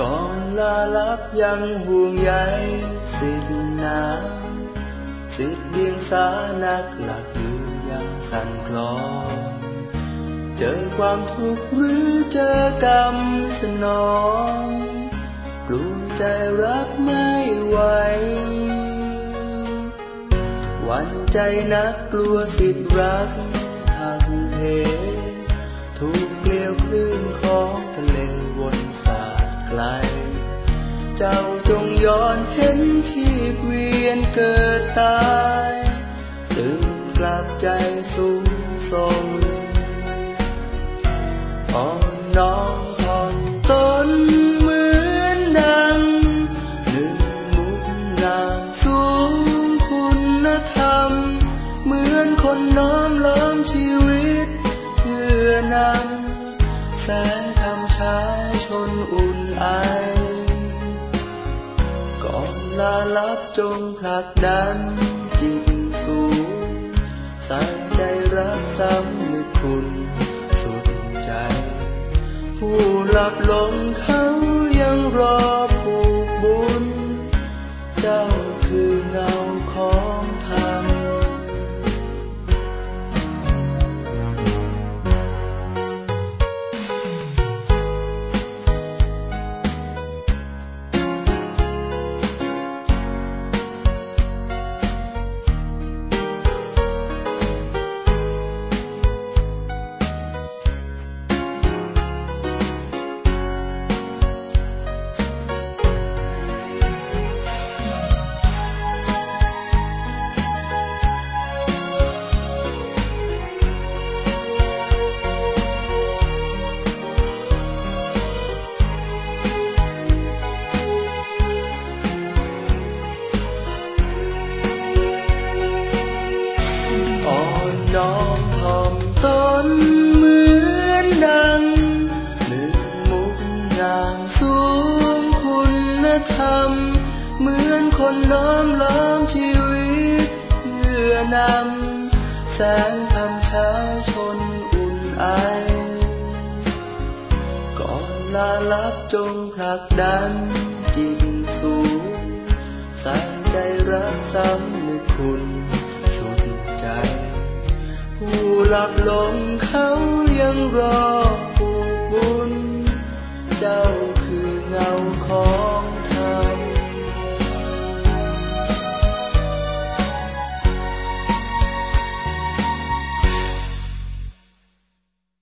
ก่อนลาลับยังห่วงใยสิทธินาสิทธิเดียงสานักหลักยืนยังสั่นคลอนเจอความทุกข์หรือเจอกรรมสนองกลุ้มใจรักไม่ไหววันใจนักกลัวสิทธิรักหักเหถูกเกลีย ชีพเวียนเกิดตายตื่นกลับใจสูงส่งอ่อนน้อมถ่อมตนเหมือนดังหนึ่งมุกงามสูงคุณธรรม เหมือนคนน้อมล้อมชีวิตเพื่อนำแสงธรรมชายชนอุ่นอก่อ นลาลับจงผลักดันจิตสูงใส่ใจรักสำนึกคุณสุดใจ ผู้หลับลงเามสูงคุณธรรม เหมือนคนน้อมล้อมชีวิตเพื่อนำแสงธรรมชายชนอุ่นไอ ก่อนลาลับจงผลักดันจิตสูงใส่ใจรักสำนึกคุณสุดใจ ผู้หลับลงเขายังรอผูกบุญ เจ้า